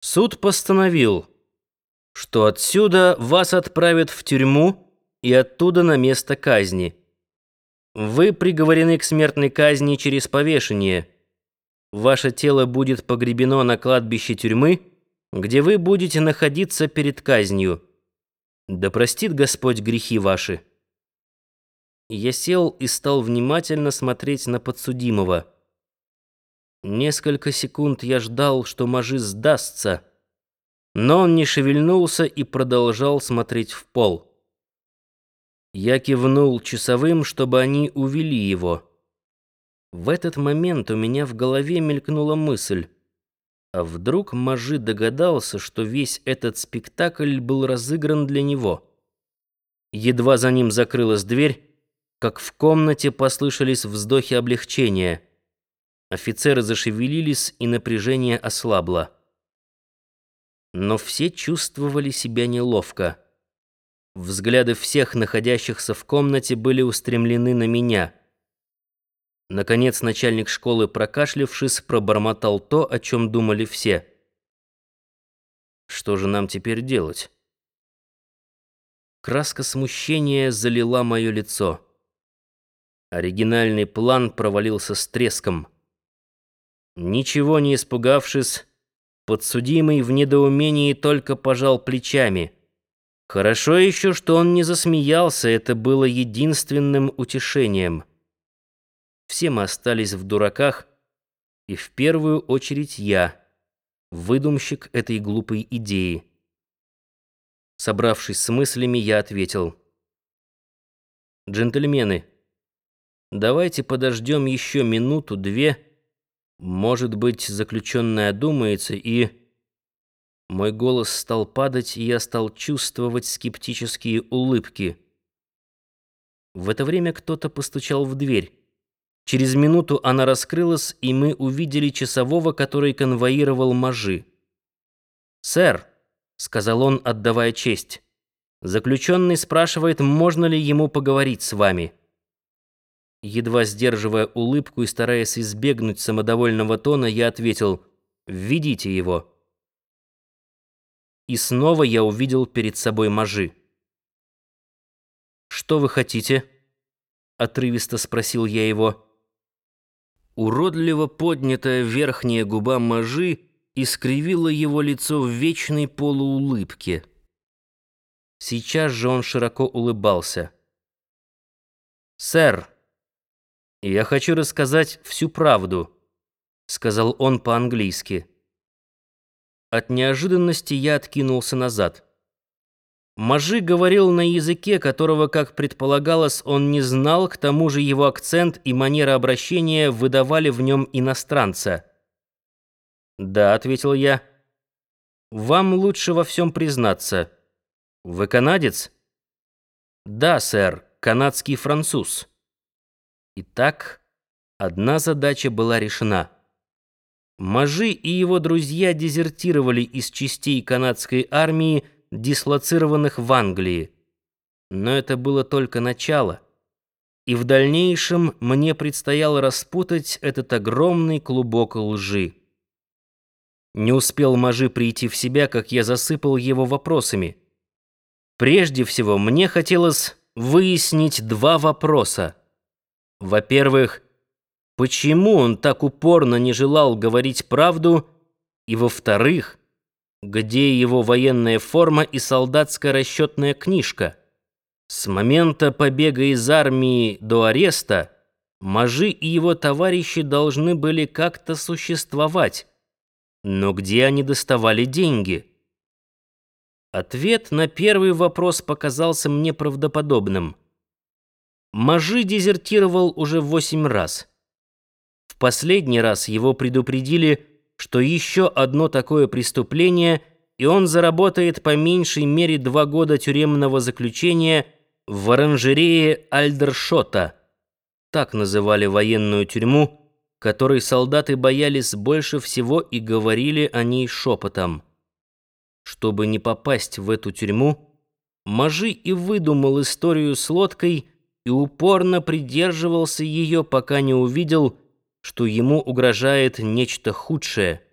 Суд постановил, что отсюда вас отправят в тюрьму и оттуда на место казни. Вы приговорены к смертной казни через повешение. Ваше тело будет погребено на кладбище тюрьмы, где вы будете находиться перед казнью. Да простит Господь грехи ваши. Я сел и стал внимательно смотреть на подсудимого. Несколько секунд я ждал, что Мажи сдастся, но он не шевельнулся и продолжал смотреть в пол. Я кивнул часовым, чтобы они увели его. В этот момент у меня в голове мелькнула мысль. А вдруг Мажи догадался, что весь этот спектакль был разыгран для него? Едва за ним закрылась дверь, как в комнате послышались вздохи облегчения — Офицеры зашевелились, и напряжение ослабло. Но все чувствовали себя неловко. Взгляды всех находящихся в комнате были устремлены на меня. Наконец начальник школы, прокашлявшись, пробормотал то, о чем думали все. Что же нам теперь делать? Краска смущения залила мое лицо. Оригинальный план провалился с треском. Ничего не испугавшись, подсудимый в недоумении только пожал плечами. Хорошо еще, что он не засмеялся, это было единственным утешением. Все мы остались в дураках, и в первую очередь я, выдумщик этой глупой идеи. Собравшись с мыслями, я ответил. «Джентльмены, давайте подождем еще минуту-две, может быть, заключенная одумается и... Мой голос стал падать, и я стал чувствовать скептические улыбки. В это время кто-то постучал в дверь. Через минуту она раскрылась, и мы увидели часового, который конвоировал Мажи. «Сэр», — сказал он, отдавая честь, — «заключенный спрашивает, можно ли ему поговорить с вами». Едва сдерживая улыбку и стараясь избегнуть самодовольного тона, я ответил «Введите его». И снова я увидел перед собой Мажи. «Что вы хотите?» — отрывисто спросил я его. Уродливо поднятая верхняя губа Мажи искривила его лицо в вечной полуулыбке. Сейчас же он широко улыбался. «Сэр», «Я хочу рассказать всю правду», — сказал он по-английски. От неожиданности я откинулся назад. Мажи говорил на языке, которого, как предполагалось, он не знал, к тому же его акцент и манера обращения выдавали в нем иностранца. «Да», — ответил я, — «вам лучше во всем признаться. Вы канадец?» «Да, сэр, канадский француз». Итак, одна задача была решена. Мажи и его друзья дезертировали из частей канадской армии, дислоцированных в Англии. Но это было только начало. И в дальнейшем мне предстояло распутать этот огромный клубок лжи. Не успел Мажи прийти в себя, как я засыпал его вопросами. Прежде всего, мне хотелось выяснить два вопроса. Во-первых, почему он так упорно не желал говорить правду, и во-вторых, где его военная форма и солдатская расчетная книжка? С момента побега из армии до ареста Мажи и его товарищи должны были как-то существовать. Но где они доставали деньги? Ответ на первый вопрос показался мне правдоподобным. Мажи дезертировал уже восемь раз. В последний раз его предупредили, что еще одно такое преступление, и он заработает по меньшей мере два года тюремного заключения в оранжерее Альдершота. Так называли военную тюрьму, которой солдаты боялись больше всего и говорили о ней шепотом. Чтобы не попасть в эту тюрьму, Мажи и выдумал историю с лодкой, и упорно придерживался ее, пока не увидел, что ему угрожает нечто худшее —